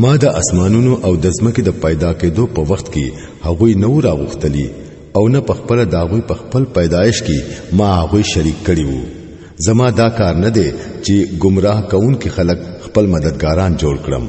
ما د اسمانونو او د ځمکې د پیدا کېدو په وخت کې هغوی نو راغختلی او نه په خپل داغوی په خپل پیدایش کې ما هغوی شریک کړی وو زما دا کار نه دی چې گمراه کون کې خلک خپل مددګاران جوړ کړم